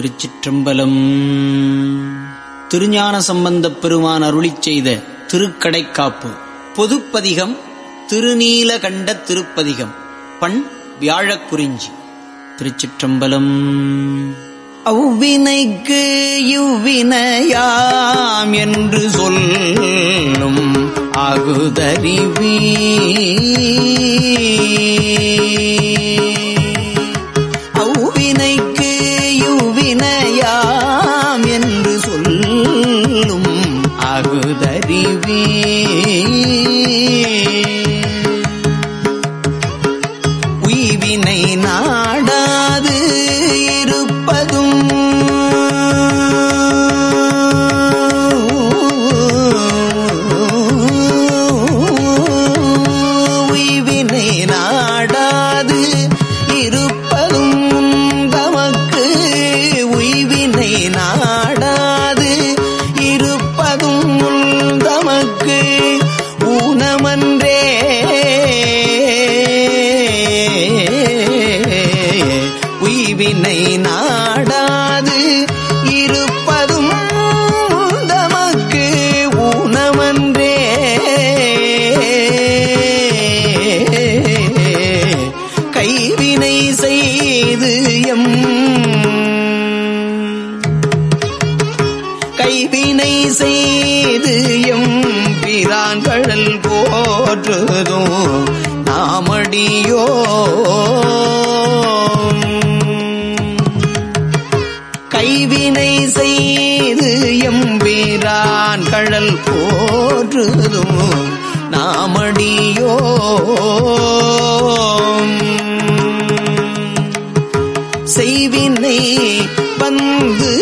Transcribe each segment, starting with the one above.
திருச்சிற்றம்பலம். திருஞான சம்பந்தப் பெருமான் அருளிச் செய்த திருக்கடைக்காப்பு. பொதுப்பதிகம் திருநீலகண்ட திருப்பதிகம். பண் வியாழக்குறிஞ்சி. திருச்சிற்றம்பலம். அவ்வினைக்கு இவ்வினையாம் என்று சொல்லும் அகுதறிவீ ஊனமன்றே உய்வினை நாடாது இருப்பதும் தமக்கு ஊனமன்றே. கைவினை செய்து எம் கைவினை செய்து எம் பிரான்கழல் போற்றுதும் நாமடியோ கைவினை செய்து எம்பீரான் கழல் போற்றுதும் நாமடியோ செய்வினை வந்து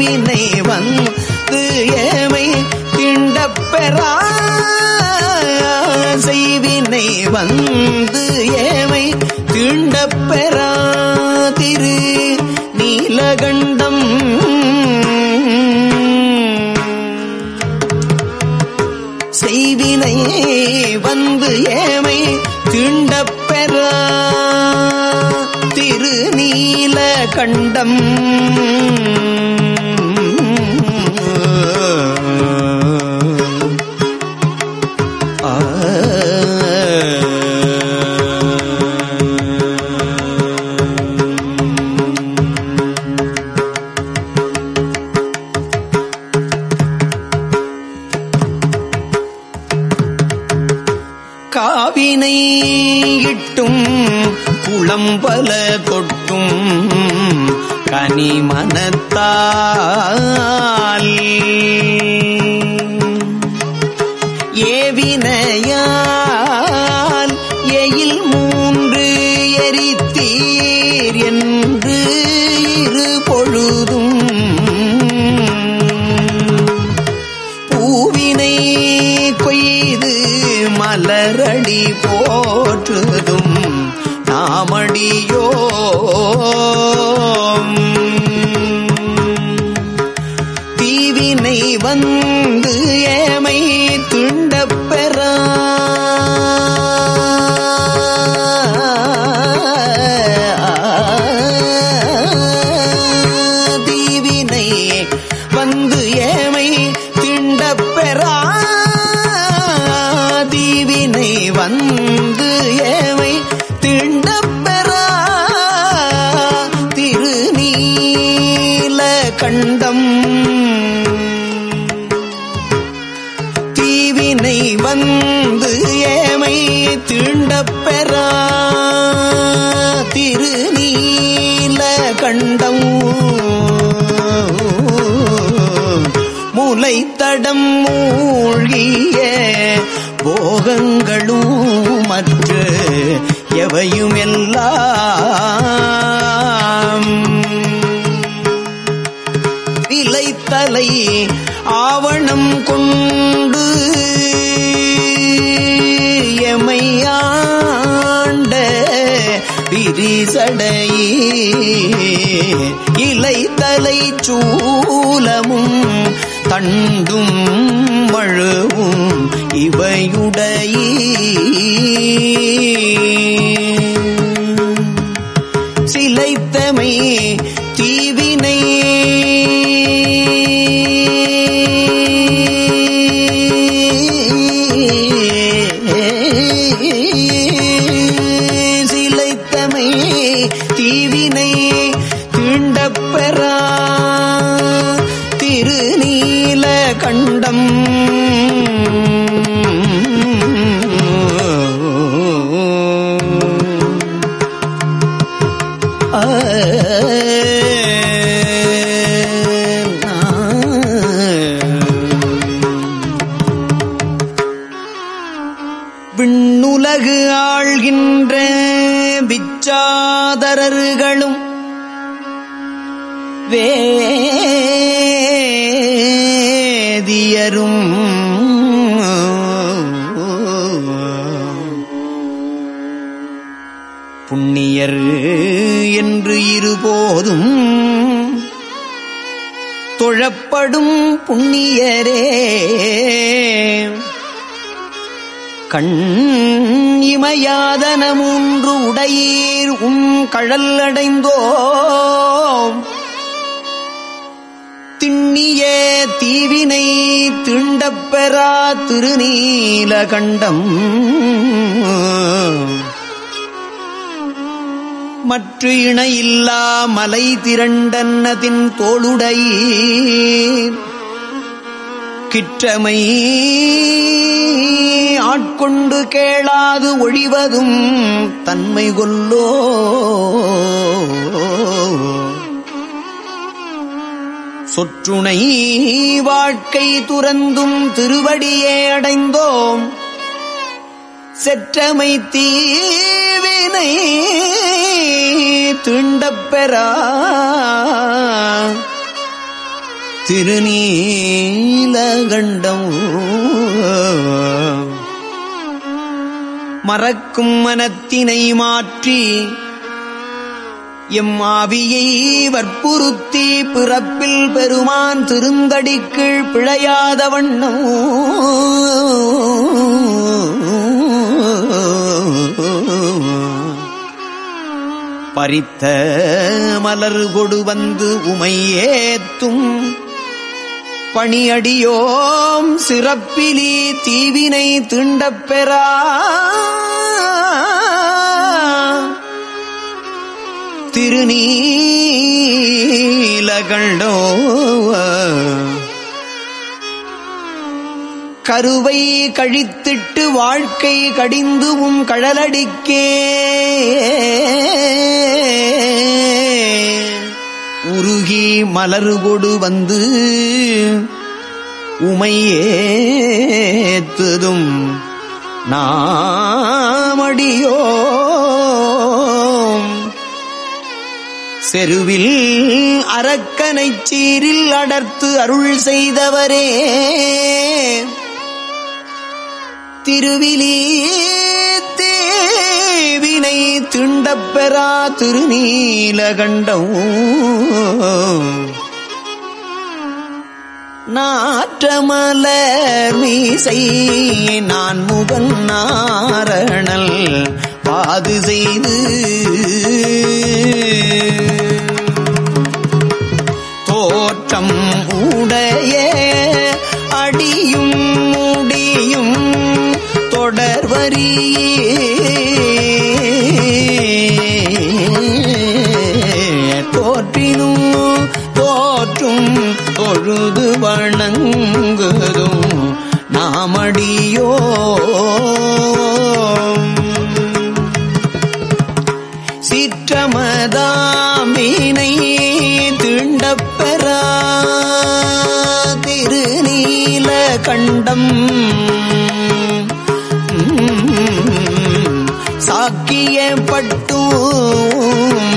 செய்வினை வந்து ஏமை திண்டப்பெறா செய்வினை வந்து ஏமை திண்டப்பெறா திரு நீலகண்டம். செய்வினை வந்து ஏமை திண்டப்பெற திருநீல கண்டம் காவினை இட்டும் குளம்பல கொட்டும் கனிமனத்தால் ஏவினையா கண்டம். தீவினை வந்து ஏமை தீண்டப்பெறா திருநீல கண்டம். முலைத்தடம் மூழ்கிய போகங்களும் மற்ற எவையும் எல்லாம் விலைத்தலை ஆவணம் கொண்டு எமையாண்ட பிரிசடை இலை தலை சூலமும் தண்டும் மழுவும் இவையுடைய. சிலைத்தமை மலர்களும் வேதியரும். புண்ணியர் என்று இருபோதும் தொழப்படும் புண்ணியரே. கண் இமையாதன மூன்று உடையீர் உம் கழல் அடைந்தோம் திண்ணிய தீவினை திண்டப்பெறா திருநீலகண்டம் மற்ற இணையில்லா மலை திரண்டன்னதின் தோளுடை கிற்றமை ஆட்கொண்டு கேளாது ஒழிவதும் தன்மை கொல்லோ. சொற்றுணை வாழ்க்கை துறந்தும் திருவடியே அடைந்தோம். செற்றமை தீவினை திண்டப்பெறா திருநீலகண்டம் மறக்கும் மனத்தினை மாற்றி எம் ஆவியை வற்புறுத்தி பிறப்பில் பெருமான் திருந்தடிக்கீழ் பிழையாத வண்ணம். பறித்த மலர் கொடு வந்து உமையேத்தும் பணியடியோம் சிறப்பிலி தீவினை திண்டப்பெறா திருநீலகண்டோ கருவை கழித்திட்டு வாழ்க்கை கடிந்து உம் கழலடிக்கே. மலருகொடு வந்து உமையேத்துதும் நாமடியோ செருவில் அரக்கனை சீரில் அடர்த்து அருள் செய்தவரே. திருவிலீ தேவினை திண்டப்பெறா திருநீலகண்டம். நாற்றமலர் மீசை நான் முகன் நாரணல். பாது செய்து அமடியோ சிற்றமதாமீனை திண்டப்பெறா திருநீல கண்டம். சாக்கிய பட்டும்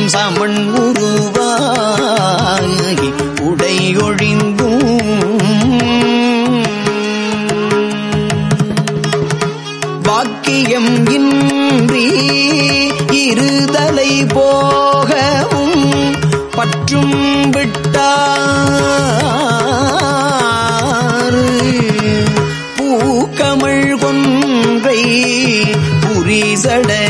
சமன் உருவாகி உடையொழிந்தும் வாக்கியம் இன்றி இருதலை போகவும் பற்றும் விட்டார். பூக்கமள் கொன்றை புரிசடையீரடி.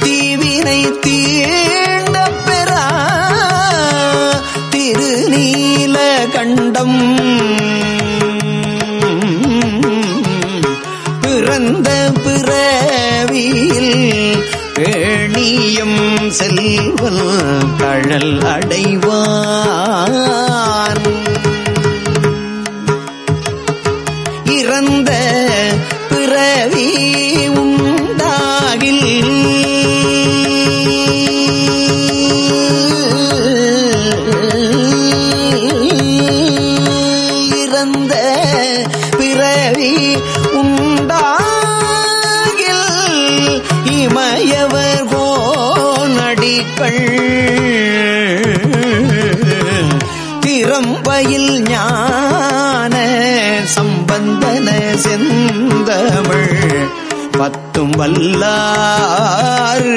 தீவினை தீண்ட பெறா திருநீல கண்டம். பிறந்த பிறவியில் பேணியம் செல்வல் கழல் அடைவா இமயவர் கோனடிகள் திறம்பயில் ஞான சம்பந்தன செந்தமிழ் பத்தும் வல்லார்